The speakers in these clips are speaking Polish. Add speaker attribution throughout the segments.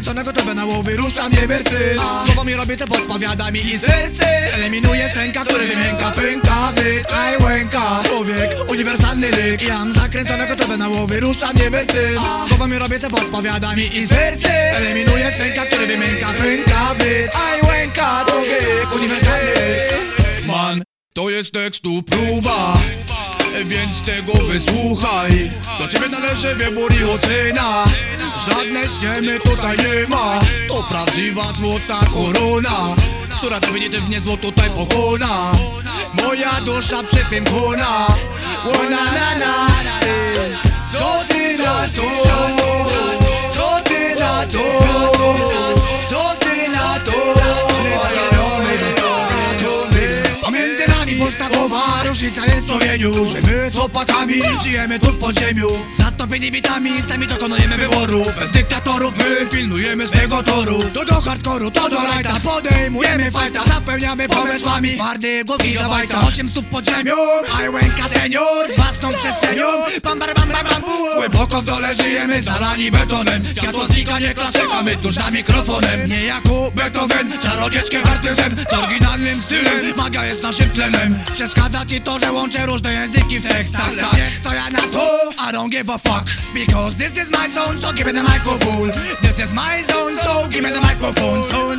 Speaker 1: ja zakręcone gotowe na łowy, ruszam niebercy Głowa mi robię co podpowiada mi i serce Eliminuję sęka, który wymięka, pęka Wyt, aj łęka Człowiek, uniwersalny ryk. Jam zakręcone gotowe na łowy, ruszam niebercy Głowa mi robię co podpowiada mi i serce Eliminuję sęka, który wymięka, pęka Wyt, aj łęka Człowiek, uniwersalny ryk. Man, to jest tekstu próba. Więc tego wysłuchaj. Do ciebie należy wybór i ocena Żadne ściemy tutaj nie ma. To prawdziwa złota korona Która definitywnie złoto tutaj pokona. Moja dusza przy tym kona. Ona na na Co ty na to? Że my z chłopakami żyjemy tu w podziemiu. Zatopieni bitami, sami dokonujemy wyboru. Bez dyktatorów my pilnujemy swego toru. To do hardkoru, to do lighta. Podejmujemy fajta, zapełniamy pomysłami. Twardy głowi gabajta Osiem stóp pod ziemią, I łęka senior Z własną przestrzenią, bam bar bam bam bam bum. Głęboko w dole żyjemy, zalani betonem. Światło znika, nie klasyka, my tuż za mikrofonem. Nie jako Beethoven, czarodzieckie artyzen Z oryginalnym stylem, magia jest naszym tlenem. Przeszkadza ci to, że łączę różne języki w tekstach. Tak jest to ja na to, I don't give a fuck. Because this is my zone, so give me the microphone. This is my zone, so give me the microphone. Son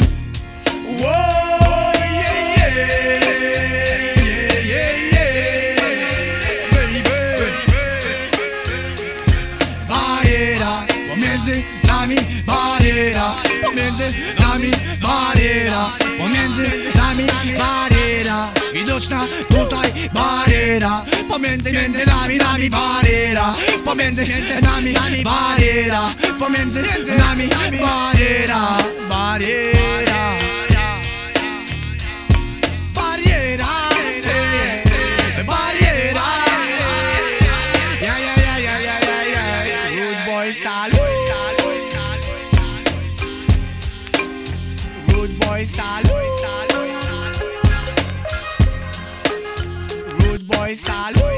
Speaker 1: pomiędzy nami bariera Pomiędzy nami bariera Pomiędzy nami bariera Widoczna tutaj bariera Pomiędzy między nami nami bariera Pomiędzy między nami nami bariera Pomiędzy między nami bariera Bariera boy salute. Rude boy salute.